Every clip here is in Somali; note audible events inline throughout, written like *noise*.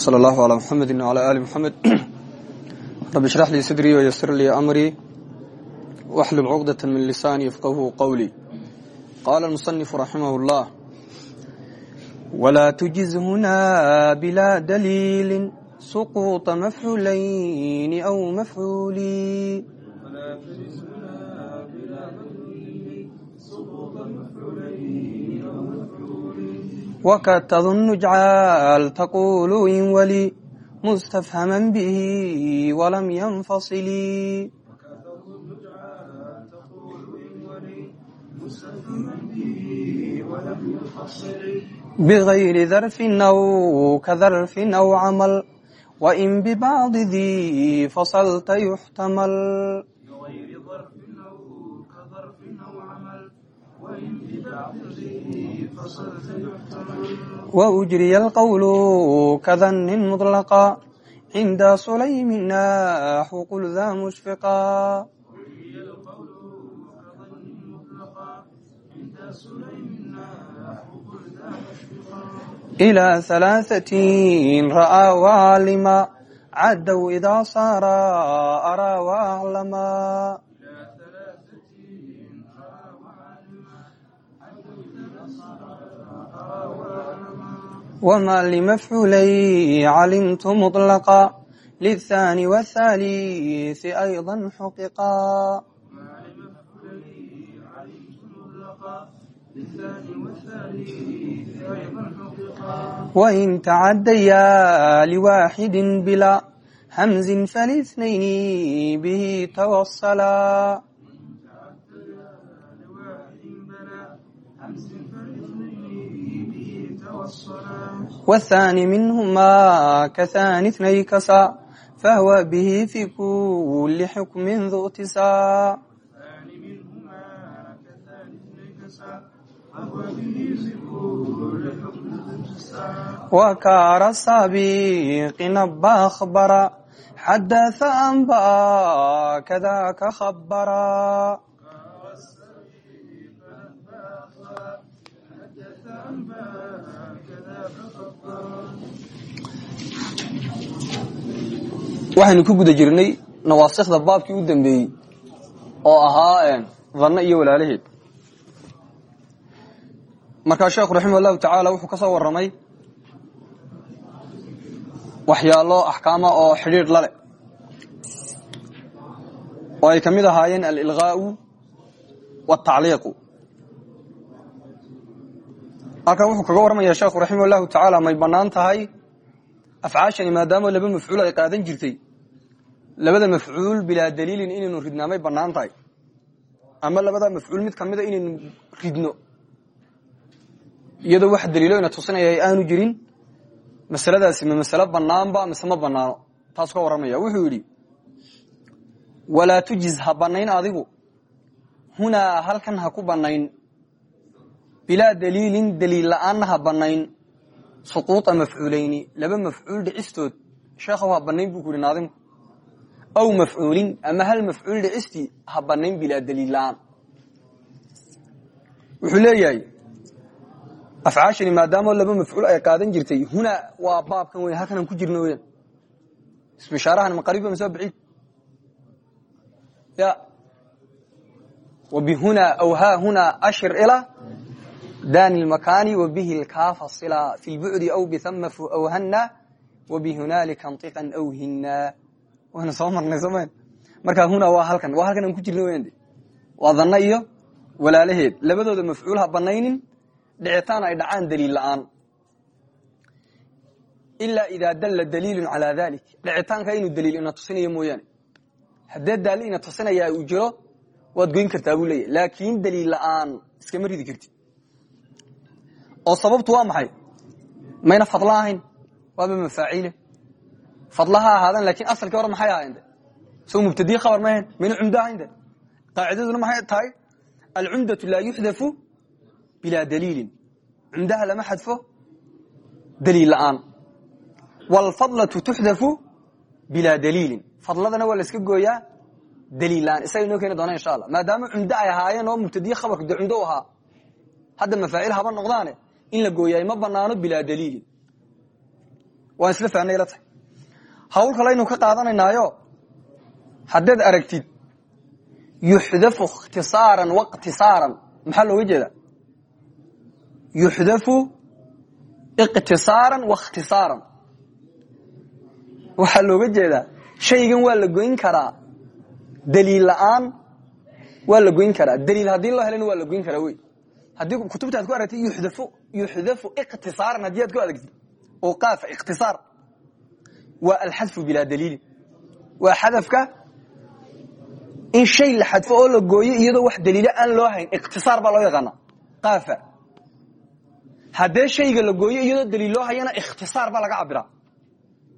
sal allahu alaa muxamedi wala aali muxamed rabi shrax lii sadrii wayasir lii amrii waxlub cuqdata min lisaani yafqahu qowlii qaala almusanifu raximah اllah walaa tujiz huna bilaa daliili suquuطa mafculayni aw mafcuulii wka tdun jcaal taqulu in wali mustafhama bih walam ynfasili bغayri darfi aw kadarfi aw camal wain bbacdi di fasalta yuxtamal وأجري القول كذن مطلقا عند سليم ناح قل ذا مشفقا إلى ثلاثة رأى وعلما عدوا إذا صار أرى وأعلما wma lmafcuulay calimtu muطlqa lلthani wالthaliث أيضا xuqiqa wain tacadaya lwaxidi bila hmzi falاثnayn bh twasla والثاني منهما كثاني اثني كسا فهو به في كل حكم ذو اتساع وكار السابق نبا أخبر حدث أنبأ كذاك خبرا waxaynu ku guda jirnay nawaasikda baabkii u dambeeyey oo ahaa dhanno iyo walaalaheed markaa sheekhu raximah allahu tacaala wuxuu ka soo warramay waxyaalo axkaama oo xidhiidh la leh. Oo ay ka mid ahaayeen alilgaau waaltacliiqu halkan wuxuu kaga warramaya sheekhu raximah allahu may bannaan tahay afcaashani maadaama laba mafcuul ay qaadan jirtay labada mafcuul bilaa daliilin inaynu ridnaamay bannaan tahay ama labada mafcuul mid kamida inaynu ridno iyadoo wax daliilo ina tusinaya aanu jirin masaladaasi ma masalo banaanba mise ma banaano taasuu ka warramaya wuxuu yidhi walaa tujiz ha banayn adigu hunaa halkan ha ku banayn bilaa daliilin daliil la'aanna ha banayn suquuطa mafcuulayni laba mafcuul dhicistood sheekhow ha banayn buu ku yihi naadimku aw mafcuulin ama hal mafcuul dhicistii ha banayn bilaa daliil wuxuu leeyahay afcaashani maadaamo laba mafcuul ay qaadan jirtay huna waa baabkan weyn halkanaan ku jirno weyaan isbishaarahan ma qariiba waa baciid ya wa bihuna aw ha huna ashir ilaa dani lmakaani wa bihi lkaafa sila fi lbucdi aw bihamafu aw hana wa bihunaalika ntiqan aw hina waana soo marnay sooma markaa huna waa halkan waa halkan aan ku jirna weyaan de waa dhanno iyo walaalaheed labadooda mafcuul ha banaynin dhicitaan ay dhacaan daliil la'aan ilaa idaa dalla daliilun calaa dalik dhicitaanka inuu daliil ina tusinayo mooyaane haddee daali ina tusinaya uu jiro waad goyn kartaa buu leeyahy laakiin daliil la'aan iskama ridi kartid oo sababtu waa maxay? Mayna fadla ahayn. Waaba mafaaciile fadla ha ahaadaan laakiin asalkii maxay ahayn de so mubtadiye khabar ma ahayn mayna cumdo ahayn de. Maxay tahay? Alcumdatu laa yuxdafu bilaa daliilin. Cumdaha lama xadfo daliil la'aan. Wlfadlatu tuxdafu bilaa daliilin. Fadladana waa la iska gooyaa daliil la'aan. Isaga inoo doona insha allah. Maadaama cumdo ay ahaayeen oo mubtadiye khabarku dee cumdo u hadda mafaacil haba noqdaane in la gooyaay ma banaano bilaa daliilin waan isla fahnay la tahay. Hawl kalaynu ka qaadanaynaayo haddaad aragtid yuxdafu ikhtisaaran waiktisaaran maxaa looga jeedaa? Yuxdafu ikhtisaaran. Waاkhtisaaran waxaa looga jeedaa shaygan waa la goyn karaa daliil la'aan waa la goyn karaa. Daliil haddii loo helana waa la goyn karaa wey. Haddii kutubta ku aragtid yuxdafu yuxdafu ikhtisaaran haddii aad ku aragtid oo qaafa ikhtisaar waa alxadfu bilaa daliilin waa xadafka in shay la xadfo oo la gooyo iyadoo wax daliilo aan loo hayn ikhtisaar baa loo yaqaana qaafa haddee shayga la gooyo iyadoo daliil loo hayana ikhtisaar baa laga cabiraa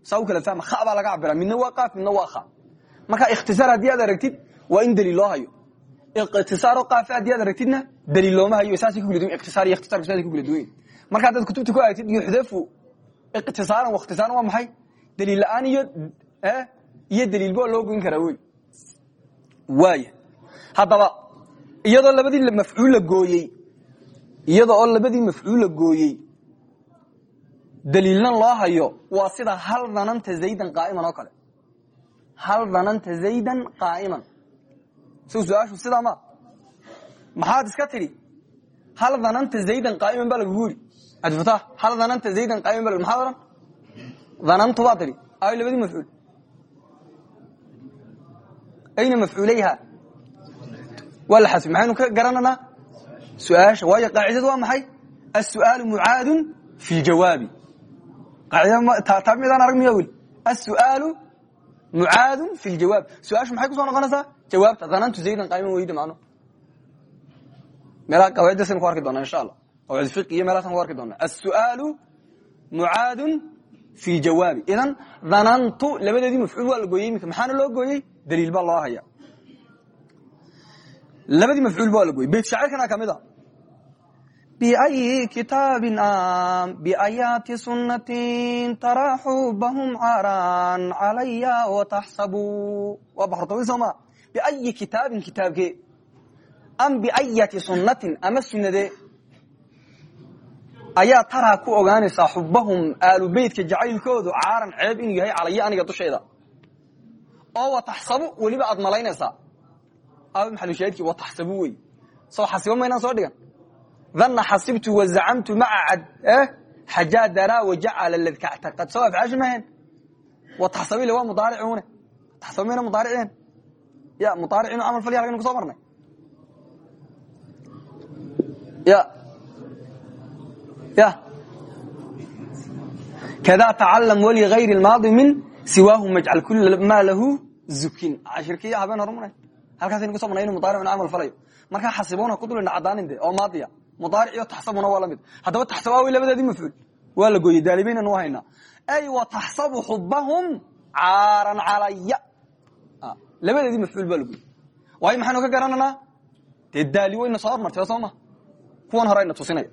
saa u kala fahma kha baa laga cabira midna waa qaaf midna waa kha marka ikhtisaar haddii aad aragtid waa in daliil loo hayo ikhtisaaro qaafa haddii aad aragtidna daliil looma hayo saasay ku kala duwan ikhtisaar iyo ikhtisaarku saasay ku kala duwan marka haddaad kutubta ku aragtid yuxdafu ikhtisaaran wa ikhtisaaran waa maxay daliil la'aan iyo daliilba loo goyn karaa wey waaya haddaba iyadoo labadii mafcuul la gooyey iyada labadii mafcuul la gooyey daliilna loo hayo waa sida hal dananta zaydan qaa'iman oo kale hal dananta zaydan qaa'iman so su'aashu ma maxaad iska tidhi hal dananta zaydan qaa'iman baa lagugu yidhi abdifata hal dananta zaydan qaa'iman ba maxaad odhan danantu baa tidhi ayo labadii mafcuul. Ayna mafcuulayha? Waa la xasbi. Maxaynu ka garananaa su'aasha. Waayo qaacidadu waa maxay? Asu'aalu mucaadun fi ljawaabi qaacidata midaan arag miya weli? Asu'aalu mucaadun fi ljawaab su'aashu maxay ku soo noqonaysaa? Jawaabta. Danantu zaydan qaa'iman weyda macno meelaha qawaaiddaasaynu ku arki doonaa insha allah qawaid fiqi iyo meelahaasan ku arki doonaa asu'aalu mucaadun fi jawaabi idan danantu labadeedii mafcuul waa la gooyey iminka maxaana loo gooyey daliil baa loo haya labadii mafcuul ba waa la gooyey beyt shaacirkana ka mid a biأyi kitaabin am biayaati sunnatin taraa xubahum caran calaya wataxsabu waa baxrutawil soo maa biayi kitaabin kitaabkee am biayati sunnatin ama sunnadee ayaa taraa ku ogaanaysaa xubahum aalu beytka jacaylkoodu caaran ceeb inuu yahay calaya aniga dushayda oo wataxsabu weliba aad malaynaysaa. Aabi maxalushaahidkii wataxsabu wey soo xasibo maynaan soo dhigan. Dhanna xasibtu wazacamtu maca cad xajaa daraa wajacala ladka ctaqad soo afcaashi mahayn wataxsabile waa mudaaricune taxsabu mayna mudaariceen ya mudaaric inuu camal falya halkan ku soo marnay kada tacalam waligayri maadi min siwaahu majcal kula maa lahu zukin cashirkiiyo habeen hormuna halkaasaynu kuso marnay inu mudaaricun camal falayo. Markaa xasibuna ku dulina cadaanin de oo maadiya. Mudaaric iyo taxsabuna waa la mid haddaba taxsabaa wey labadeedii mafcuul waa la gooyey. Daalibaynan u haynaa ay wa taxsabu xubahum caaran calaya. Labadeedii mafcuul baa la gooyey. Waayo maxaynu ka garananaa? Dee daali wayna soo hormartay soo ma kuwan hore ayna tusinaya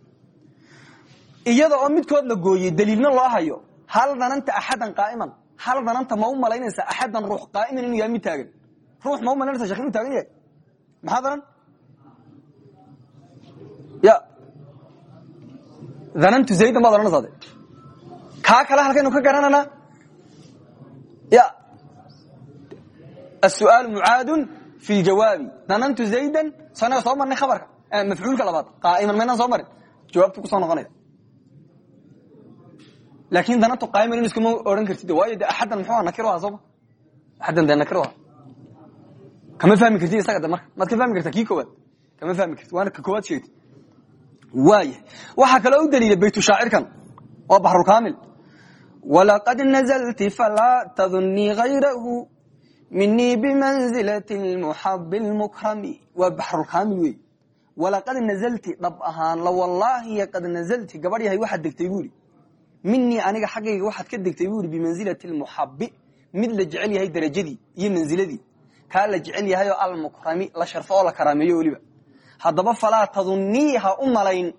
iyada oo midkood la gooyey daliilna loo hayo hal dananta axadan qaa'iman hal dananta ma u malaynaysa axadan ruux qaa'iman inuu yahay mid taagan. Ruux ma u malaynaysa shekh taagan yahay. Maxaa daran ya. Danantu zaydan baad odhanaysaa de kaa kale halkaynu ka garananaa ya. Asu'aalu mucaadun fi ljawaabi danantu zaydan sanaga soo khabarka mafcuulka labaad qaa'iman maynaan soo marin jawaabtu ku soo noqonaya laakin danantu qaa'iman in iskuma odhan kartid waayo de axaddan muxuu aha nakir aha sooma axaddan dee nakir aha kama fahmi kartid isaga de marka maad ka fahmi kartaa kii koowaad kama fahmi kartid waana ka koowaad sheegtid waaya waxaa kaloo u daliila baytu shaacirkan waa baxrulkaamil walaqad nazlti falaa tadunii hayrahu minii bimanzilati lmuxabi lmukrami waa baxrulkaamil wey walaqad nazalti dhab ahaan la wallaahiya qad nazalti gabadh yahay waxaad degtay buu ihi minii aniga xaggayga waxaad ka degtay buu ihi bimanzilati lmuxabi mid la jecel yahay darajadii iyo manziladii. Kaa la jecel yahay oo almukrami la sharfo la karaameeyo weliba. Haddaba falaa tadunii ha u malayn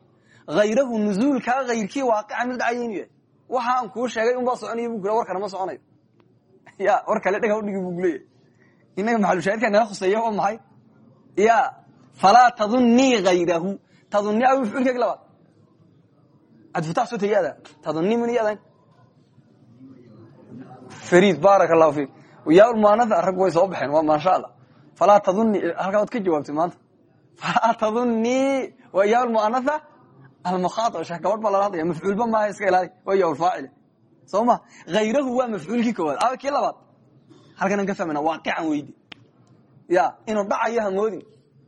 hayrahu nuzuulkaa hayrkii waaqica mid dhacaya inuu yahay waxa aan kuu sheegay unbaa soconaya bu war kale ma soconayo. Ya war kale dhega udhigi bu kuleeyahy inaga maxalushaahidka naga khuseeya waa maxay? Ya falaa tadunii hayrahu tadunii aw mafcuulkeeg labaad adfutax soo tegi ada tadunii mun iyo adan fariid baaraka allahu fiik yaa muanaa rag way soo baxeen maasha allah falaa taduni halkaa waad ka jawaabtay maanta falaa tadunii waa yaa muanaa almukhaaab sheh gabadh baa lala hadlaya mafcuulba maaha iska ilaali waa yaa faacile soo ma hayrahu waa mafcuulkii koowaad kii labaad halkanan ka fahmana waaqican weydi ya inuu dhacayo hamoodin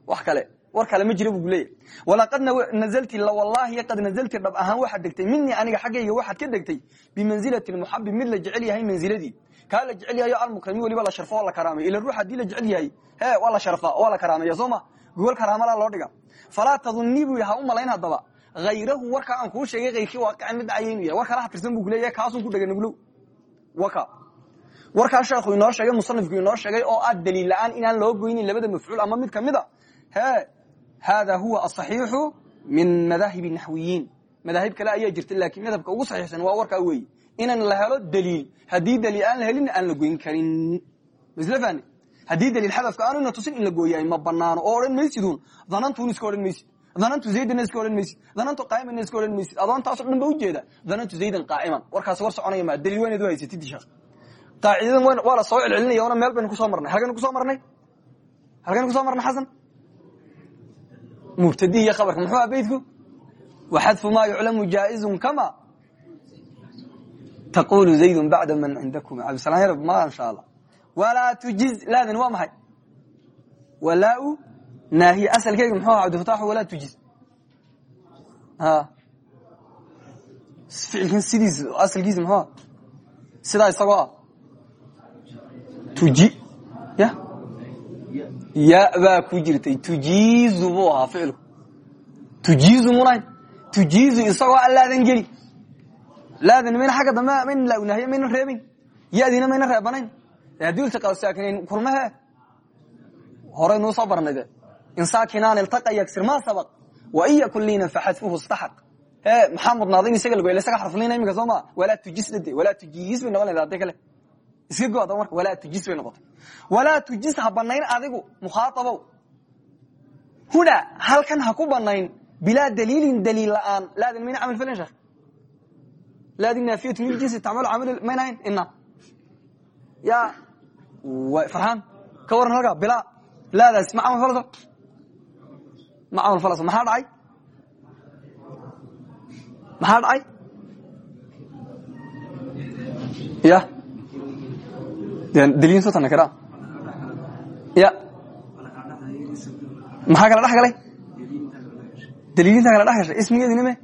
wax kale war kale ma jira bu kuleeyahy walaqad nazlti wallahi qad nazlti dhab ahaan waxaad degtay minii aniga xaggayga waxaad ka degtay bimanzilati muxabib mid la jecel yahay manziladii kaa la jecel yahayo almukrami waliba la sharfo oo la karaamay. Ila ruux haddii la jecel yahay he waa la sharfa waa la karaameeya soo ma? Gogol karaamala loo dhiga. Falaa tadunii bu ha u malayn haddaba. Hayrahu warkaa aan kuu sheegay kayrkii waaqican mid dhacaya yahay. War kala hatirsan bu kuleeyahay kaasun ku dhega nuglow. Waka. Warkaa sheekhu inoo sheegay musanifku inoo sheegay oo ah daliil la'aan inaan loo goynin labada mafcuul ama mid ka mid a he hada huwa aصaxiixu min madaahibi naxwiyiin madaahib kale ayaa jirta laakiin madhabka ugu saxiixsan waa warkaa weeye inan la helo daliil. Haddii daliil aan la helin aan la goyn karin. Masl fahne haddii daliil xadafka aanu ina tusin in la gooyaay ma banaano. Oo odhan maysidun. Danantun iska odhan maysid. Danantu zaydana iska odhan maysid. Danantu qaa'imana iska odhan maysid. Adoontaaso dhan ba ujeeda danantu zaydan qaa'iman. Warkaas war soconaya ma. Daliil waynaad u haysatid sheekh qaacidadan waa la soo celcelinaya ona meel baynu ku soo marnay. Halkaynu ku soo marnay? Halkaynu ku soo marnay xasan mubtadihi iyo khabarka muxuu aha beydku waxadfu maa yuclamu jaa'izun kama taqulu zaydun bacda man cindakum. Cabdisalaan yarab ma insha allah walaa tujiz laadan waa maxay? Walaa-u naahiye asalkeega muxuu aha cabdifataxu walaa tujiz. Ficilkan sidiis asalkiisa muxuu aha sidaa isagoo ah. Tuji ya baa ku jirtay tujiizu buu ahaa ficilku tujiizu munayn tujiizu isagoo a laadan geli. Laadan mayna xagga dambe mayna launaahiye mayna reebin yadiina mayna reebanayn haddii iltiqaa saakinayn kulmahe horay nuu soo barnay de. In saakinaan iltaqa yagsir ma sabaq. Wa in yakun liinan faxadfuhu istaxaq e maxaa mudnaaday in isaga lago isaga xarfliina imika soo maa walaa tujis dhade walaa tujiis bay noqonaysa haddi kale iska go ada marka walaa tujis bay noqotay. Walaa tujis ha banayn adigu mukhaaabow huna halkan ha ku banayn bilaa daliilin daliil la'aan. Laadin mayna camal falin sheekh. Laadin naafiyatu liljinsi tacmalu camal maynahayn ina ya farxaan ka waran halkaa bilaa laadaas ma camal falaso. Ma camal falaso maxaa dhacay? Maxaa dhacay? Ya daliin soo tanakira ya. Maxaa kala dhex galay? Daliilinta kala dhex gashay ismigeedina me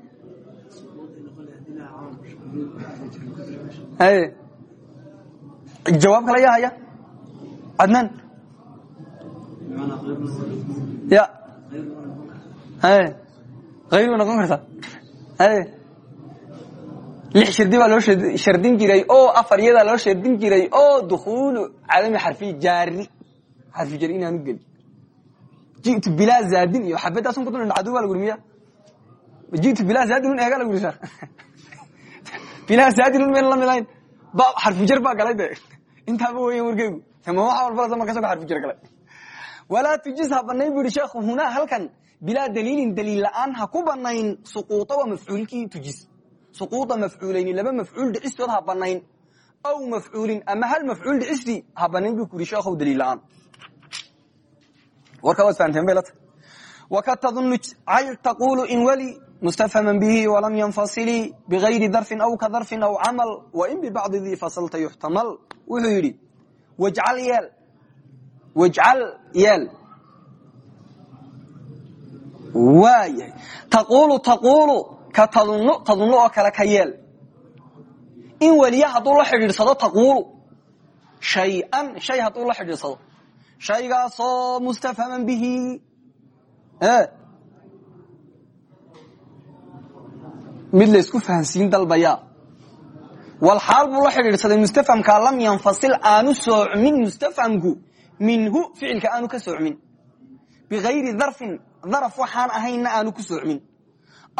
jawaab kale yaa haya? Cadnaan ya. Hayr way noqon kartaa? Haye lix shardi baa loo shardin jiray oo afar iyadaa loo shardin jiray oo dukuulu cadami xarfi jaari xarfi jari inaanu gelin. Jitu bilaa zaadin iyo xabadaasun ku dul cadu baa lagu miya jitu bilaa zaadin un eega lagu ri *laughs* bilaa zaadin un mayna la milayn? Ba xarfi jar baa galay de *laughs* intaaba weyan wargeygu. Tama waxa walbalasa marka isago xarfi jar galay. Walaa tujiz ha banayn bu ihi sheekhu hunaa halkan bilaa daliilin daliil la'aan ha ku banayn suquuta waa mafcuulkii tujiz suquuda mafcuulayni laba mafcuul dhicistood ha banayn aw mafcuulin ama hal mafcuul dhicistii ha banayn bu ku yidhi sheekhow daliil la'aan warkaa waad fahamteen bay la tahay waka tadunu cayl taqulu in weli mustafhaman bihi walam yanfasili bigayri darfin aw ka darfin aw camal wain bibacdi dii fasalta yuxtamal. Wuxuu yidhi wajcal yeel wajcal yeel. Waayahay taqulu taqulu ka tadunu tadunu oo kale ka yeel. In weliya hadduu la xidhiidsado taqulu shay-an shay hadduu la xidhiidsado. Shaygaasoo mustafhaman bihi. Mid laysku fahansiin dalbaya. Walxaal buu la xidhiidhsaday mustafhamkaa lam yanfasil aanu soocmin mustafhamku minhu ficilka aanu ka soocmin. Bigayri darfin daraf waxaan ahaynna aanu ku soocmin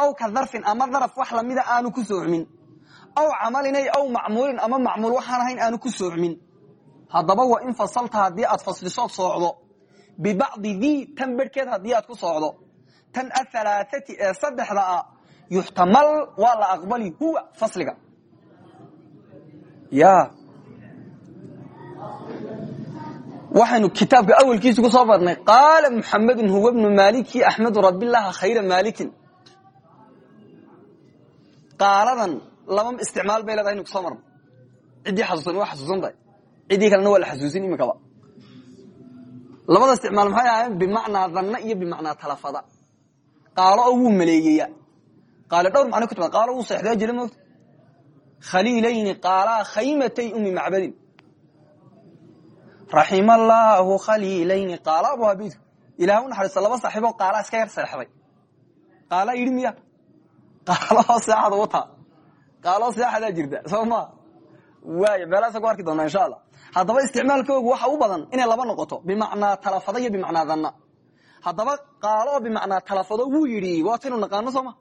aw ka darfin ama daraf wax lamida aanu ku soocmin. Aw camalinay aw macmuulin ama macmuul waxaan ahayn aanu ku soocmin. Haddaba wa in fasalta haddii aad faslisood soocdo. Bibacdi dii tan haddii aad ku soocdo. Tan ahalaaati ee saddexda a yuxtamal waa la aqbali huwa fasliga. Ya waxaynu kitaabka awalkiisa ku soo barnay qaala muxamedun huwa bnu maliki axmedu rabilaha khayra malikin qaaladan laba isticmaal bay leedahay inu ku soo marno ciddii xasuusan waa xasuusan tahay ciddii kalena waa la xasuusin imikaba labada isticmaal maxay ahaayeen? Bimacnaa danna iyo bimacnaa talafada. Qaalo oo wuu maleeyeya qaale dhowr macno ku timaad qaalo wuu seexdaa jira moogta khaliilayni khaymatay umi macbadin. Raxima allaahu khaliilayni qaala abu habiidku ilaah u laba saaxiiboo qaalaa iska yar seexday. Qaalaa yidhi qaaloo seexada wataa qaaloo seexadaa jirta. Soo maa waay meelaasa ku arki doonaa insha allah. Haddaba isticmaalkoogu waxa u badan inay laba noqoto. Bimacnaa talafada iyo bimacnaa danna. Haddaba qaalo oo bimacnaa talafado wuu yidhi waataynu naqaano sooma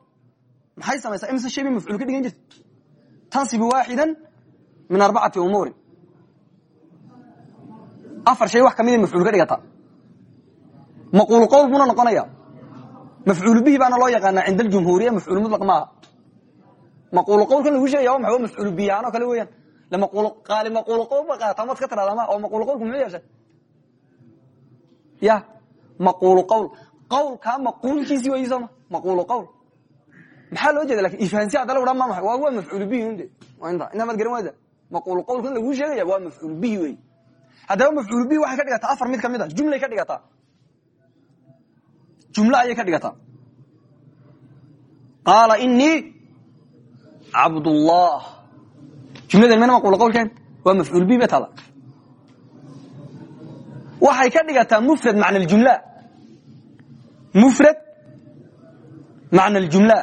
maxay samaysaa? Imse shay bay mafcuul ka dhigan jirta tansibu waaxidan min arbacati umuurin. Afar shay wax kamida mafcuul ka dhigata. Maquul qowl buna noqonaya mafcuul bihi baana loo yaqaanaa cinda aljumhuuriya mafcuul maaha maquul qowlkan lagu sheegaya waa maxay waa mafcuul bihi ahaan oo kale weeyaan qaali maquul qowl ba qaata maad ka tiradaa ma oo maquul qowlku muxuu yeeshay ya maquul qowl qowlkaa maquulkiisi weyi sooma maquul qowl maxaa loo jeeda laakiin ifahansi hadda lagu dhaa ma maxay waa waa mafcuul bihi waa inta intaa maad garan wayda maquul qowlkan lagu sheegaya waa mafcuul bihi haddaba mafcuul waxay ka dhigataa afar mid ka mid a jumlay ka dhigataa jumlo ayay ka dhigataa qaala inii cabdullah jumladan mana maquul qowlkeen waa mafcuul bihi ba waxay ka dhigataa mufrad macna aljumla mufrad macna aljumla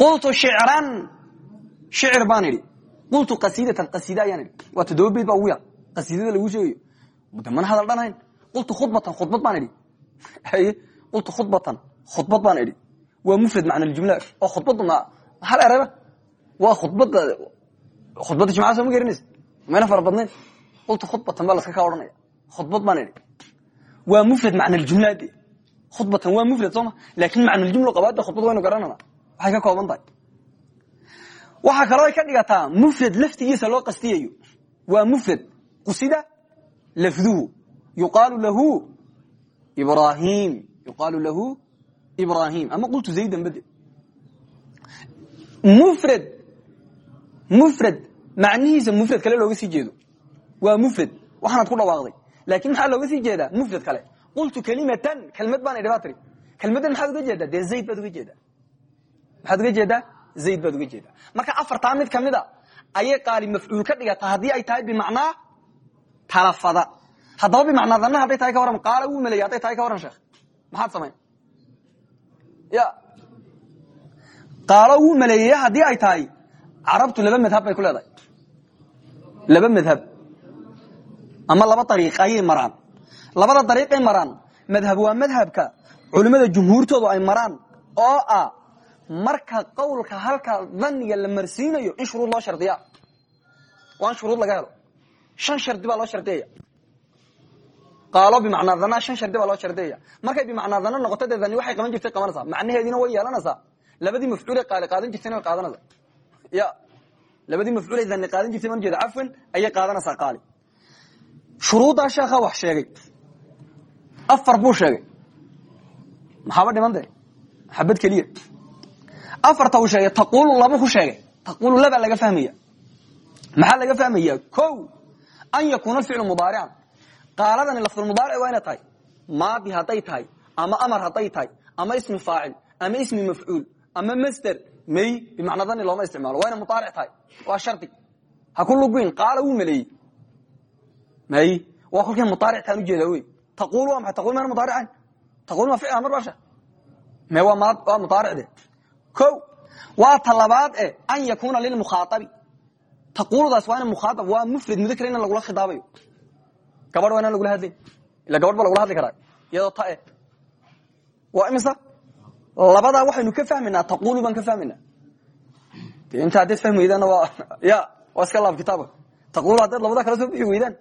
qultu shicran shicir baan qultu qasiidatan qasiida ayaan idhi waa toddoba beyd baa ugu sheegayo de hadal dhanayn qultu khudbatan khudbad baan idhi *laughs* qultu khudbatan khudbad baan idhi waa mufrad macna aljumla oo khudbaddu ma hal erayba waa khudbadda khudbadda jimcada soo ma garanaysa mayna fara badnayn qultu khudbatan baa laska kaa odhanaya khudbad baan idhi waa mufrad macna aljumla de khudbatan waa mufrad sooma laakin macna aljumla qabaada khudbad waynu garanana waxay ka kooban tahay waxaa kaloo ay ka dhigataa mufrad laftigiisa loo qastiyayo waa mufrad yuqaalu lahu ibrahim ama qultu zaydan bade mufrad mufrad macnihiisa mufrad kale looga sii jeedo waa mufrad waxaanaad ku dhawaaqday laakin maxaa looga sii jeedaa mufrad kale qultu kalimatan kelmad baan idhi baa tiri kelmaddan maxaad uga jeedaa dee zayd baad uga jeedaa maxaad uga jeedaa zayd baad uga jeedaa marka afartaa mid ka mid a ayay qaali mafcuul ka dhigataa haddii ay tahay bimacnaa talafada haddaba bimacnaa danna hadday tahay ka warran qaala wuu maleeyay hadday tahay ka warran sheekh maxaad samayn ya. Qaalo wuu maleeyey haddii ay tahay carabtu laba madhab bay ku leedahay. Laba madhab. Ama laba dariiq ayay maraan. Labada dariiqay maraan madhab waa madhabka culimmada jumhuurtoodu ay maraan oo ah marka qowlka halka dhanniga la marsiinayo in shuruud loo shardiya waa in shuruud laga helo. Shan shardi baa loo shardiyaya qaalo bimacnaa dana shan shardi baa loo shardiyaya markay bimacnaa dana noqoto dee dani waxay qaban jirtay qabanaysaa. Macnaheediina way yeelanaysaa. Labadii mafcuulay qaali qaadan jirtayna way qaadanaysaa. Ya labadii mafcuulay dani qaadan jirtay man jeeda cafwan ayay qaadanaysaa qaali. Shuruuddaa sheekha wax sheegay. Afar buu sheegay. Maxaaba dhiman de xabad keliya. Afarta uu sheegay taqulu laba ku sheegay. Taqulu laba laga fahmaya. Maxaa laga fahmaya? Ko an yakuuna ficlu mudaarican qaaladani lafdulmudaaric waa inay tahay maadi hadday tahay ama amar hadday tahay ama ismi faacil ama ismi mafcuul ama masder may bimacnaa dani looma isticmaalo waa inay mudaaric tahay waa shardi ha ku luguin qaala wuu maleeyey may waa kolkay mudaaric taan ujeeda wey taqul waa maxay taqul mayna mudaarican taqul ma ficil amar basha me waa mudaaricde ko waa talabaad e an yakuuna lilmukhaaabi taquludaas waa ina mukhaaab waa mufrad mudakr in lagula khidaabayo gabadh waa inaan lagula hadlay ila gabadh ba lagula hadli karaa. Iyadoo ta e waa imisa? Labadaa waxaynu ka fahmaynaa taqulu baan ka fahmaynaa de inta haddaad fahmi weydaan ya waa iska laab kitaabka taqulu haddaad labadaa kala soo bixi weydaan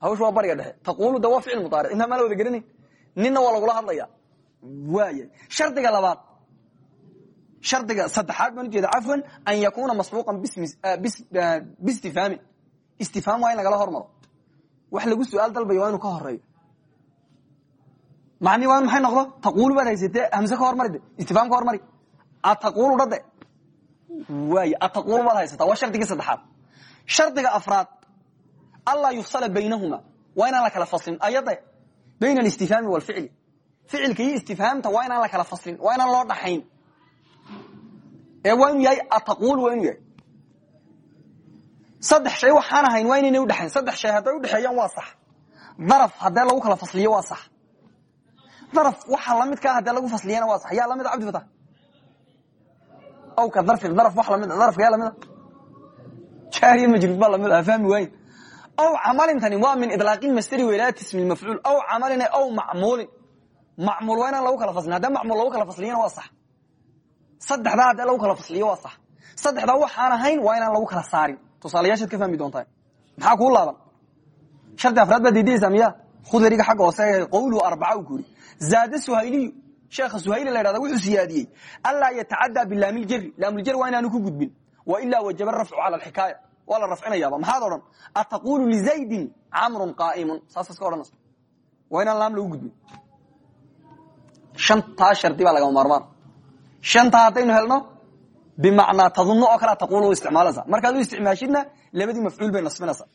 waa bariga dhexe. Taqulu de waa ficil mudaaric intaa la wada geranayn ninna waa lagula hadlaya waaya shardiga labaad. Shardiga saddexaad baan ujeeda cafwan an yakuuna masbuuqan bistifhaamin. Istifhaam waa in lagala hormaro wax lagu su'aal dalbayo waa ka horeeyo macnihi waa in noqdo? Taquulu baad haysatee hamse ka hormari de ka hormari. Ataqulu dhade waay ataqulu baad haysataa waa shardigii saddexaad. Shardiga afraad anlaa yufsala baynahuma waa inaan la kala faslin. Ayade bayna alistifhaami walficli. Ficilka iyo istifhaamta waa inaan la kala faslin waa inaan loo dhaxayn. Ee waa inuu yahay ataqul waa inuu yahay saddex shay waxaan ahayn waa inayna udhexayn saddex shay hadday udhexeeyaan waa sax. Daraf haddee lagu kala fasliyo waa sax. Daraf waxa lamidkaa haddee lagu fasliyana waa sax. Yaa la mid a cabdi fatah? Aw ka darfin daraf wax la mid darafka yaa lamida jaariya majruud baa la mid ah fahmi waayin aw camalintani waa min idlaaqin masteri welaati ismi mafcuul. Aw camalin aw macmuulin. Macmuul waa lagu kala faslin. Haddee macmuul lagu kala fasliyana waa sax. Saddexdaa haddee lagu kala fasliyo waa sax. Saddexdaa waxaan ahayn waa inaan lagu kala saarin tusaalayaashaad ka fahmi doontaa maxaa kuu laaban? Shardi afraad baad diidaysaa miya khudariga xagga hoose qowluhu arbaca u ku yiri zaada suhayliyu. Sheekha suhayli la ydhahda wuxuu siyaadiyey. Anlaa yatacadaa bilaamiljari laamuljar waa inaanu ku gudbin. Wa ilaa wajaba rafcu cala alxikaaya. Waa la rafcinayaaba. Maxaad odhan? Ataqulu lizaydin camrun qaa'imun. Saasas ka odhanaysa waa inaan laam lagu gudbin. Shantaa shardi baa lagama maarmaan. Shantaa haddaynu helno bimacnaa tadunno oo kale taqulu u isticmaalaysa markaad u isticmaashidna labadii mafcuul bay nasbinaysaa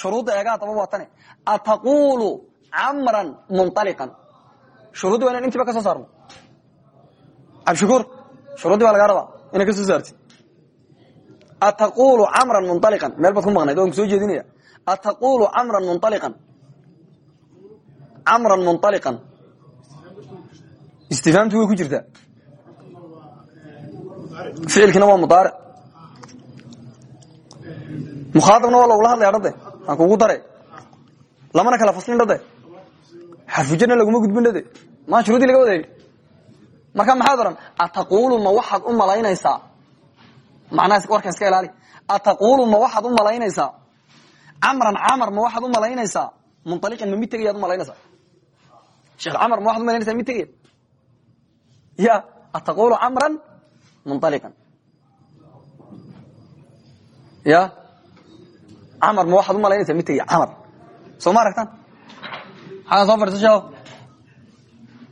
shuruudda eegaa daba waa tane ataqulu camran munaliqan shuruuddi waa inan intiiba ka soo saarno cabdishakuur shuruuddi baa lagaa rabaa inaa ka soo saartid ataqulu camran munaliqan meel baad ku maqnayd waan ku soo jeedinaya ataqulu camran munaliqan camran munaliqan istifhaamtu way ku jirtaa ficilkina waa mudaaric mukhaaabna waa lagula hadlaya dhade aan kugu dare lamana kala faslin dhade xarfujarna laguma gudbin dhade maa shuruudii laga wadayn marka maxaad ohan ataqulu ma waxaad u malaynaysaa. Macnaha warkan iska ilaali. Ataqulu ma waxaad u malaynaysaa. Camran camar ma waxaad u malaynaysaa. Munaliqan ma mid tegayaad u malaynaysaa. Sheekh camar ma waxad u malaynaysaa mid tegaya ya ataqulu camran munaliqan ya camar ma waxaad u malaynaysaa mid tegaya camar soo ma aragtaan xagan soo fadhiso sheeko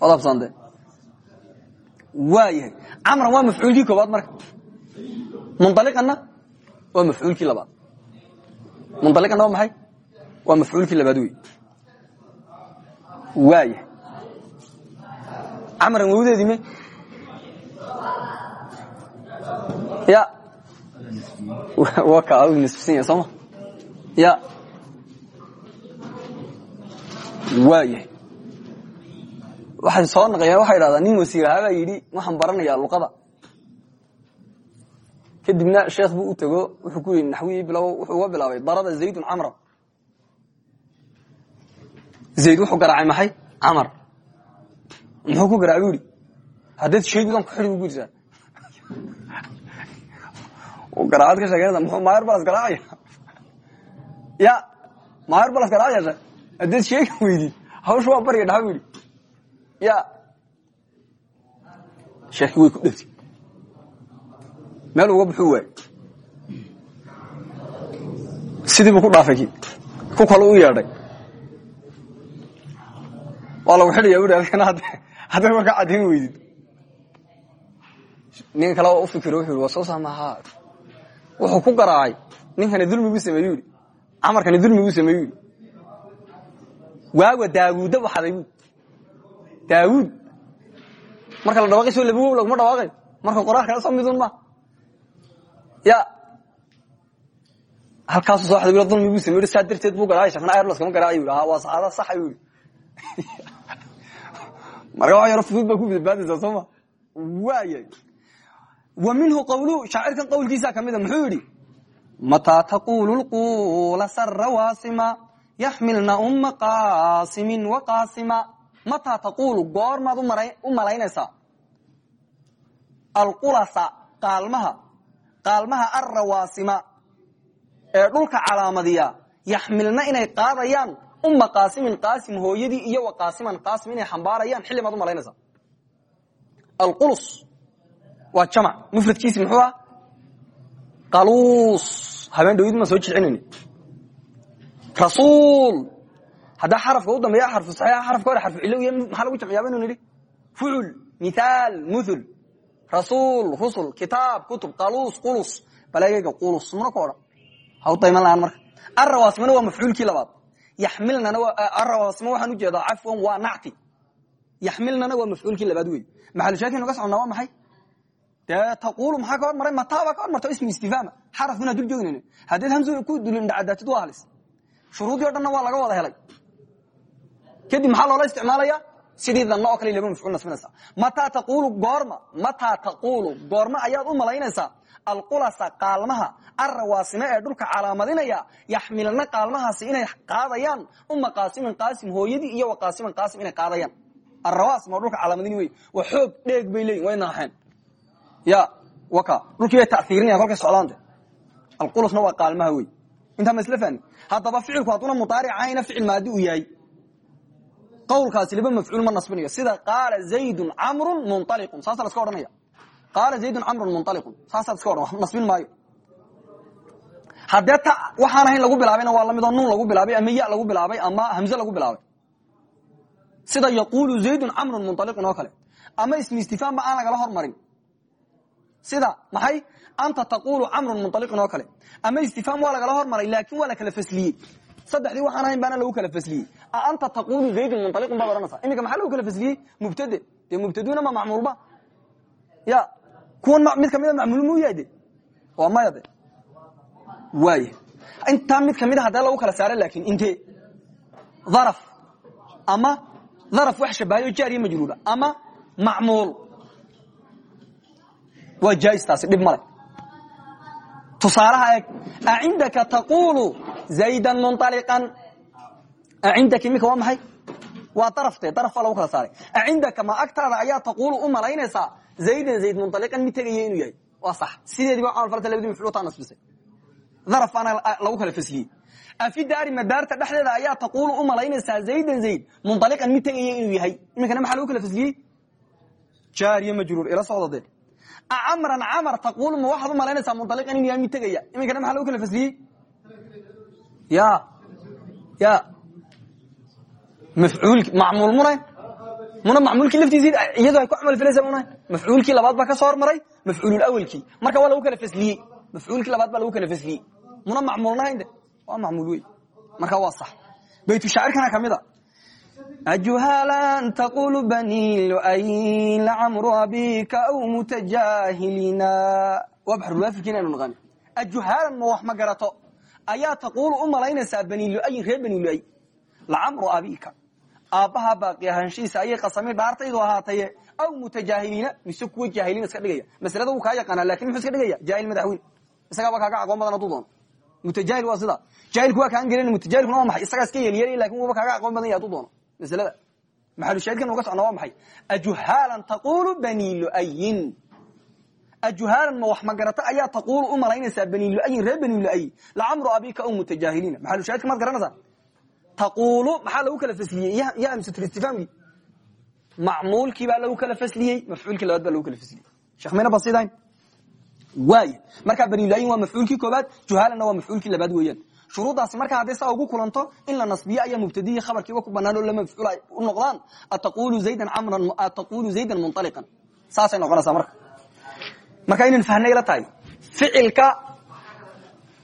waad absante waa yahay camran waa mafcuulkii koobaad marka munaliqanna waa mafcuulkii labaad munaliqanna waa maxay waa mafcuulkii labaad wey waa yahay camran wawdeedii me ya. Wa ka adigu sooma ya. Waa yahay soo naqayaan waxay idhahdaa nin wasiirahaabaa yidhi waxaan baranayaa luqada. Kadibna sheekh buu u tego wuxuu ku yidhi naxwihii bilow wuxuu uga bilaabay daraba zaydun camra zayd wuxuu garaacay maxay? Camar. Muxuu ku garaacay? Bu yidhi haddaed sheegudan ku xidhi bu ku garaacad ka sheekeynaysa muxuu maayar balas garaacaya ya maayar balas garaacayasha haddaed sheegi weydid hawsha waa bariga dhaxa bu ya. Sheeki way ku dhegtay meel uga buxuu waay. Sidiibu ku dhaafay ku kale u yeedhay. Waa lagu xidhaya bu adkana hadday warka caddayn weydid u fikiro wuxuu soo saamahaa wuxuu ku garaacay. Ninkani dulmi buu sameeyu yidhi. Camarkani dulmi buu sameeyu yidhi. Waawa daawuudda waxaday bu daawuud. Marka la dhawaaqay soo labawow laguma dhawaaqayo marka qoraal kala soo midun ma. Ya. Halkaasu soo xadawila dulmi buu samey saa darteed buu garaacay shekna airlas kama garaacayo yidhi. Waa saada saxa yidhi. *laughs* Marka wax yaro fudud baa ku badbaadaysaa soo ma. Waayay wa minhu qawlu shaacirkan qawlkiisa kamida muxuu yidhi mataa taqulu lqula sara waasima yaxmilna uma qaasimin waqaasima mataa taqulu goormaad u malaynaysaa alqulasa qaalmaha qaalmaha arrawaasima ee dhulka calaamadiya yaxmilna inay qaadayaan uma qaasimin qaasim hooyadii iyo wa qaasiman qaasim inay xambaarayaan xilli maad u malaynaysaa alqulus waa jamac. Mufradkiisi muxuu ah qaluus. Habeen dhawid maan soo jilcinayni rasuul. Haddaa xarafka u dambeeya xarfu saxiixa xarafka hore xarfu cilo maxaa lagu jamciyaa baynu nidhi fucul mithaal muthul. Rasuul rusul kitaab kutub qaluus qulus. Baleegayga qulus. Muna ku odhan. Ha u dayman lahaan marka. Arrawaasmana waa mafcuulkii labaad. Yaxmilnana arrawaasma waxaan u jeedaa cafwan waa nacti. Yaxmilnana waa mafcuulkii labaad wey maxalushaakinu ka soconnaa waa maxay dee taquulu maxaa ka hor maray mataaba ka hor marto ismi istifaama xaraf minaa dul joognayna haddeed hamsu ku dulindhacadaatid waa halis. Shuruudii o dhanna waa laga wada helay kadib maxaa loola isticmaalaya sidii danno oo kale laba mafcuul nasbinaysa mataa taquulu goorma mataa taquulu goorma ayaad u malaynaysaa alqulasa qaalmaha arrawaasime ee dhulka calaamadinaya yaxmilna qaalmahaasi inay qaadayaan uma qaasimin qaasim hooyadii iyo wa qaasiman qaasim inay qaadayaan arrawaasim oo dhulka calaamadini wey. Waa xoog dheeg bay ya dhulkii bay taiirinaya kolkay socdaante alqulusna waa qaalmaha wey intaa ma isla fahni haddaba ficilku hadduuna mudaaricahayna ficil maadi u yahay. Qawlkaasi liba mafcuul ma nasbinayo. Sida qaala zaydun camrun munaliqun saasa la iska odhanaya. Qaala zaydun camrun munaliqun saasaa iska odhan. Nasbin maayo. Haddee ta waxaan ahayn lagu bilaabayna waa lamidoo nuun lagu bilaabay ama ya lagu bilaabay ama hamze lagu bilaabay. Sida yaquulu zaydun camrun munaliqun oo kale. Ama ismi istifaamba aan lagala hormarin sida maxay? Anta taqulu camrun munaliqun oo kale. Ama istifaam waa lagala hormaray laakin waa la kala fasliyey saddexdii waxaan ahayn baana lagu kala fasliyey anta taqulu zaydun munaliqun baad ohanaysa iminka maxaa lagu kala fasliyey mubtade. Dee mubtaduna ma macmuulba ya kuwan mid kamida macmuul mu yahay de waa maya de waaya intaa mid kamida haddee lagu kala saara laakin intee? Dharaf ama dharaf wax shabahayo jaariya majruura ama macmuul waa jaistaasi dhib male tusaalaha eeg acindaka taqulu zaydan munaliqan acindaki iminka waa maxay? Waa darafte daraf baa lagu kala saaray. Acindaka ma agtaada ayaa taqulu u malaynaysaa zaydan zayd munaliqan mid tegaya inuu yahay. Waa sax. Sideediiba camal falta labadii mafcuultaa nasbisay. Daraf baana lagu kala fasliyey afi daari madaarta dhexdeeda ayaa taqulu u malaynaysaa zaydan zayd munaliqan mid tegaya inuu yahay. Iminkana maxaa lagu kala fasliyey jaariya majruur ila socda dee acamran camar taqulu ma waxaad u malaynaysaa munaliqan inuu yahay mid tegaya iminkana maxaa lagu kala fasliyey ya ya mafcuulki macmuul muna muna macmuulkii laftiisi iyadoo ay ku camal falaysa muna mafcuulkii labaad baa ka soo hormaray mafcuululawelkii marka waa lagu kala fasliyey mafcuulkii labaad baa lagu kala fasliyey muna macmuulnahayn de waa macmuul wey marka waa sax baytushaacirkana ka mid a luay lacamru abika aw mutajahilina waa baxrulwaafirkiin aynu naqani ajuhaalan ma wax ma garato ayaa taqulu u malaynaysaa bani luayin reer bani luay lacamru abika aabbaha baaqi ahaanshihiisa ayay qasami dhaartaydu ahaataye aw mutajaahiliina mise kuwa jaahiliina iska dhigaya maslada wuu kaa yaqaana laakiin muxuu iska dhigaya jaahil madaxweyne isagaaba kaaga aqoon badan haduu doono mutajahil waa sida jaahilku waa kaan gelin mutajahilkuna waa maxay isagaa iska yeelyelay laakiin maslada maxalushaahidkan uga socna waa maxay? Ajuhaalan taqulu bani luayin ajuhaalan ma wax magarata ayaa taqulu u malaynaysaa bani luayin reer bani luay lacamru abika aw mutajaahiliina maxalushaahidka maad garanaysaa taqulu maxaa lagu kala fasliyey? Ya amsatulistifaamkii macmuulkii baa lagu kala fasliyey mafcuulkii labaad baa lagu kala fasliyey. Sheekh mayna basidayn waay markaa banilayin waa mafcuulkii koobaad juhaalanna waa mafcuulkii labaad weeyaan shuruuddaasi markaa hadday saa ugu kulanto in la nasbiyo ayaa mubtadiyi khabarkiiba ku banaan oo la mafcuul u noqdaan. Ataqulu zaydan camran ataqulu zaydan munaliqan saasay noqonaysaa marka. Marka inaan fahnay la tahay ficilka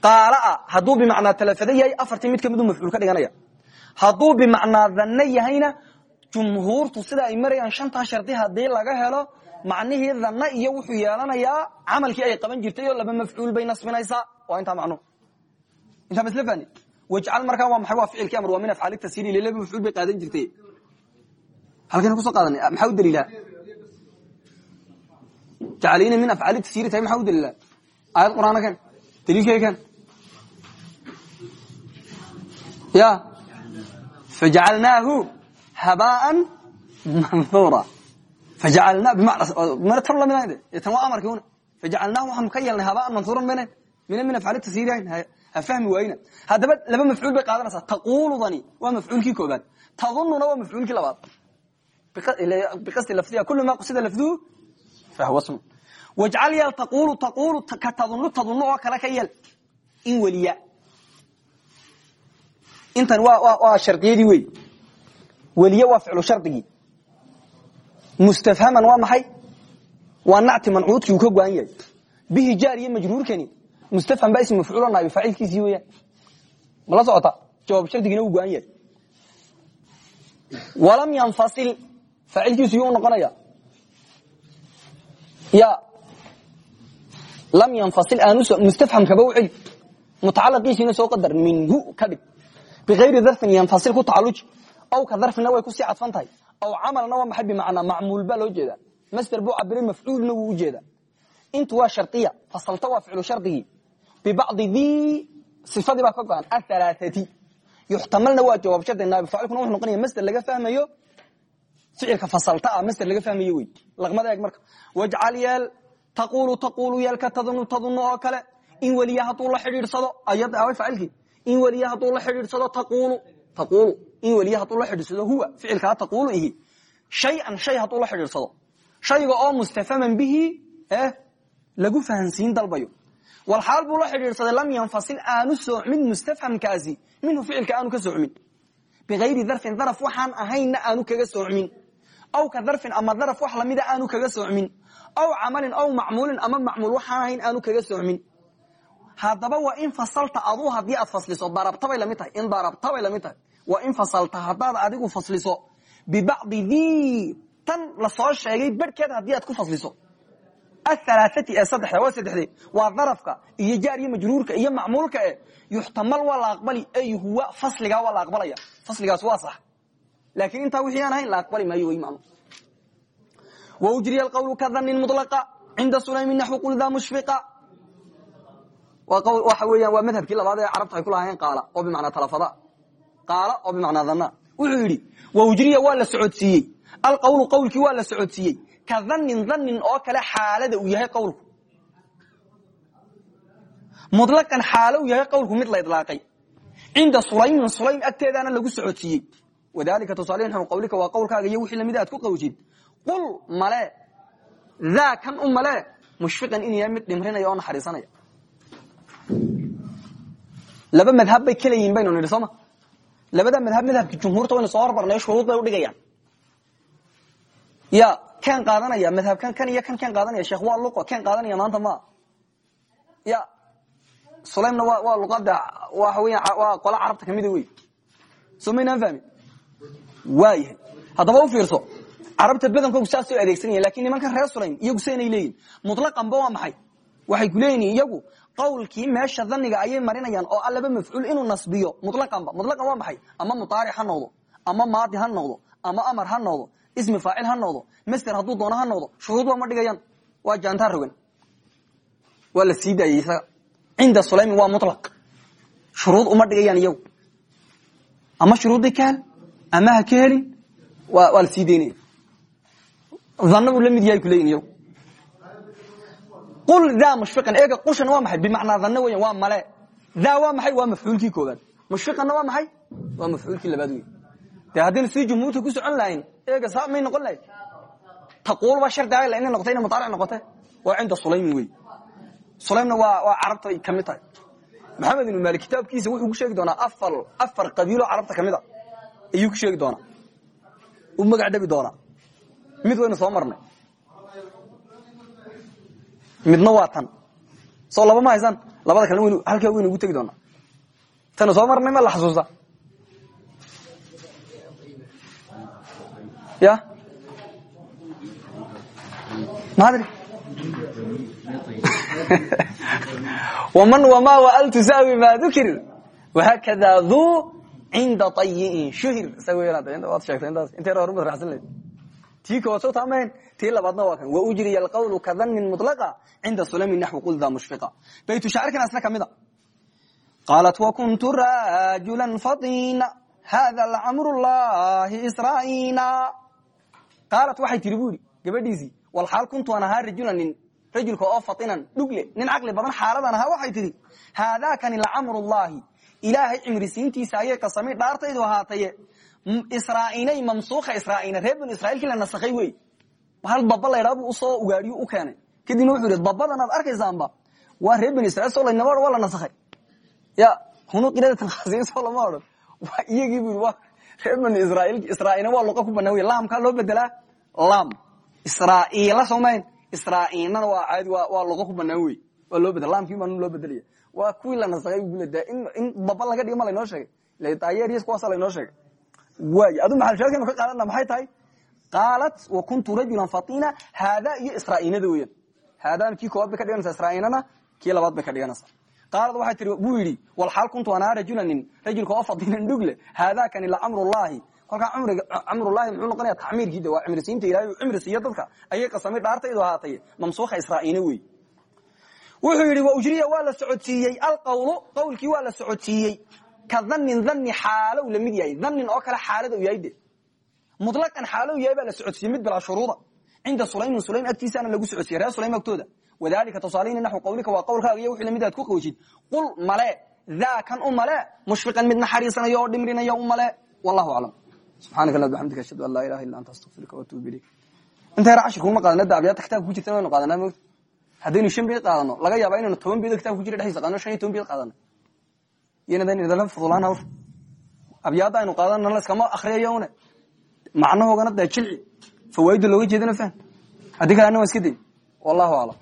qaalaa hadduu bimacnaa talafada yahay afartii mid kamiduu mafcuul ka dhiganaya. Hadduu bimacnaa danno yahayna jumhuurtu sida ay marayaan shantaa shardi haddii laga helo macnihii danno iyo wuxuu yeelanayaa camalkii ay qaban jirtay oo laba mafcuul bay nasbinaysaa. Waa intaa macnuhu intaa masl fani wajcal markaa waa maxay waa ficilkii amr waa min afcaali tasiri ile laba mafcuul bay qaadan jirtay. Halkaynu ku soo qaadanay maxaa u daliilaa jacalina min afcaali tasiri tahay maxaa u daliilaa aayad qur'aana ken daliilkay ken ya. Fajacalnaahu habaan manhuura fajacalna bimana tan la mid tan waa amarkii una fajacalnaahu waxaanu ka yeelnay habaan manhuuran mayna mina min afcaali tasiri ahayn ha fahmi waayna. Haddaba laba mafcuul bay qaadanaysaa. Taquludani waa mafcuulkii koobaad tadununa waa mafcuulkii labaad. Biqasdi lafdiha kulu ma qusida lafduhu fahuwa smu wajcal yeel taqulu taqulu ka tadunu tadunu oo kale ka yeel in weliya intan waa shardiyadii wey weliye waa ficlu shardigii mustafhaman waa maxay? Waa nacti mancuudkii uu ka go-an yahay. Bihi jaar iyo mustafham baa ism mafcuulo naabi faacilkiisii weyaan mala socota jawaab shardigina uu go-an yahay walam yanfasil faacilkiisu yuu noqonaya ya lam yanfasil aanu mustafhamkaba u celi mutacalaqiisiina soo qadar minhu ka dhig biayri darfin yanfasil ku tacaluji aw ka darfina way ku sii cadfan tahay aw camalna waa maxay bimacnaa macmuul baa loo jeedaa masder buu cabiray mafcuulna wuu u jeedaa intu waa shardiya fasalta waa ficlu shardigii bibacdi dii sifadii baa ka go-an ahalaaati yuxtamalna waa jawaab shardi naabi faacilkuna wuxuu noqonaya masder laga fahmayo ficilka fasalta ah masder laga fahmayo wey laqmada eeg marka wajcal yeel taqulu taqulu yeelka tadunu tadunu oo kale in weliya hadduu la xidhiidsado ayad aaway faacilkii in weliya hadduu la xidhiidsado taqulu taqulu in weliya hadduu la xidhiidsado huwa ficilkaa taqulu ihi shay-an shay hadduu la xidhiidsado shayga oo mustafaman bihi eh lagu fahansiin dalbayo walxaal buu la xidhiidsaday lam yanfasil aanu soocmin mustafhamkaasi. Minhu ficilka aanu ka soocmin biayri darfin daraf waxaan ahaynna aanu kaga soocmin aw ka darfin ama daraf wax lamida aanu kaga soocmin aw camalin aw macmuulin ama macmuul waxaan ahayn aanu kaga soocmin haddaba waa in fasalta aduu haddii aad fasliso darabtabay la mid tahay in darabtabay la mid tahay. Waa in fasalta haddaad adigu fasliso bibacdi dii tan sheegay aad ku fasliso ahalaaati ee saddexda waa saddexdee waa darafka iyo jaar iyo majruurka iyo macmuulka e yuxtamal waa la aqbali ay huwa fasligaa waa la aqbalaya fasligaas waa sax laakiin intaa wixii aan ahayn la aqbali maayo wy macnu wa ujriya alqawlu ka dhanin mulaqa cinda sulaymin naxwi qul daa mushfiqa waxa weeyaan waa madhabkii labaad ee carabta ay ku lahaayeen qaala oo bimacnaa talafada qaala oo bimacnaa dhanna wuxuu yidhi wa ujriya waa la socodsiiyey alqawlu qawlkii waa la socodsiiyey ka dhanin dhanin oo kale xaalada uu yahay qawlku mulaqan xaalo uu yahay qawlku mid la idlaaqay. Cinda sulaymin sulaym agteedaana lagu socodsiiyey. Wadalika tusaale naxu qawlika waa qawlkaaga iyo wixii la mid aad ku qawjid qul male daa kan u male mushfiqan in yahay mid dhimrinaya oo naxariisanaya. Laba madhab bay kala yihiin baynu nidhi sooma labada madhab madhabka jumhuurta waynu soo hormarnay shuruud bay udhigayaan ya ken qaadanaya madhabkan kan iyo kan ken qaadanaya sheekh waa luqa ken qaadanaya maanta ma. Ya sulaymna waa luqada waxa weya waa qola carabta kamida wey. Soo maynaan fahmin waayahay u fiirso carabta badankoogu saasoo adeegsanaya laakiin nimankan reer sulaym iyagu saynay leeyihiin mutlaqanba waa maxay? Waxay ku iyagu qawlkii meesha dhaniga ayay marinayaan oo alaba mafcuul inuu nasbiyo. Mutlaqanba mutlaqan waa maxay? Ama mudaaric noqdo ama maadi ha noqdo ama amar ha noqdo ismi faacil ha noqdo master hadduu doono ha noqdo shuruud waa ma dhigayaan waa jaantaa rogan waa la sii daayey isaga. Cinda sulaymin waa mulaq shuruud uma dhigayaan iyagu. Ama shuruudday ka hel ama ha ka helin waa la sii daynaya dhanna buu la mid yahay kuleyin iyagu. Qul daa mushfiqan eega qushan waa maxay? Bimacnaa dhanna weyan waa male. Daa waa maxay? Waa mafcuulkii koobaad mushfiqanna waa maxay? Waa mafcuulkii labaad wey de haddaynu sidii jumhuurta ku socon lahayn eega saa may noqon lahayd. Taquul baa shardi ahay inay noqotay inay mudaaric noqote waa cinda sulaymin wey. Sulaymna waa carabta ay ka mid tahay. Maxamed ibnu maalik kitaabkiisa wuxuu ku sheegi doonaa afar afar qabiilo carabta ka mid a. Ayuu ku sheegi doonaa. U magac dhabi doonaa. Mid waynu soo marnay. Midna waa tan. Soo laba ma haysaan labada kalena halkaa waynu ugu tegi doonaa. Tanu soo marnay ma la xasuusta ya maadri *laughs* wman wma wal tusaawi ma dukir whakada duu cinda ayiin shuhir. Waad sheegtay intaas intay hormad rasan lahayd tii kood soo taamahayn tii labaadna waa kan. Waujriya alqawlu ka dhanin mutlaqa cinda sulami naxwi qul daa mushfiqa. Baytu shaacirkan asna kamida qaalat wakuntu rajula fatina hada lcamru llahi israaina qaalat waxay tiri bu yidhi gabadhiisii walxaal kuntu an ahaa rajulan nin rajulka oo fatinan dhugle nin caqli badan xaaladan ahaa waxay tihi haadaakani lacamrullaahi ilaahay cimrisiintiisa ayay qasamay dhaartaydu ahaataye israainay mamsuuka israaina reer banu israiilkii la nasakhay wey. Hal baba laydhaa buu u soo ugaadhiyo u keenay. Kadibna wuxuu yidhi babadan aad arkaysaanba waa reer banu israiil soo laynama odhan waa la nasakhay. Ya hunu qiradatan *laughs* khasiin soo lama odhan. Iyagii bu reer bani israil israailna waa luqa ku banaan wey laamkaa loo bedelaa lam israaila somayn israailnana waa caadi waa luqa ku banaan wey waa loo bedela lamkii baa loo bedelaya waa kuwii la nasakay gulada in daba laga dhigo ma laynoo sheegay. Dayeeriys kuwaasa laynoo sheegay. Waay adu maxalsheekaynu ka qaadana maxay tahay? Qaalat wa kuntu rajulan fatina haada iyo israainada weyan haadana kii koobaad bay ka dhiganaysa israainana kii labaad bay ka dhiganaysaa qaalad waxay tii buu yidhi walxaal kuntu anaa rajulanin rajulka oo fadinan dhugle haadakani lacamrullahi kolkaa camrullahi muxuu noqonaya tacmiirkii de waa cimrisiinta ilahay u cimri siiyo dadka. Ayay qasamay dhaartaydu ahaatay mamsuukha israa'iina wey. Wuxuu yidhi wa ujriya waa la socodsiiyey. Alqawlu qawlkii waa la socodsiiyey. Ka dhanin dhani xaalow la mid yahay. Dhanin oo kale xaalada u yahay de. Mutlaqan xaalow yahay baa la socodsiiyey mid bilaa shuruuda. Cinda sulaymin sulaym agtiisaana lagu socodsiye reer sulaym agtooda wadalika tusaalayna naxu qawlika waa qawlkaaga iyo wixii la mid ku qawjid qul male daa kan u male mushfiqan mid naxariisanaya oo dhimrinaya u wallahu aclam subxaanaka allah bixamdika ashhadu an laa ilaha illa anta astaqfiruka waatuubu ilayk. Inta yar cashirka uma qaadana da abyaadta kitaabka ku jirta waynu qaadanaa moogta shan beed qaadano laga yaaba inaynu toban beedo kitabka ku jira dhexdiisa qaadano shan toban beed qaadano. Iyana fudulaan hawsha abyaadda aynu qaadana laskama akriyayo une macnahoogana dee jilci. Fawaaidda looga jeedana fahm haddii kale iska day wallahu aclam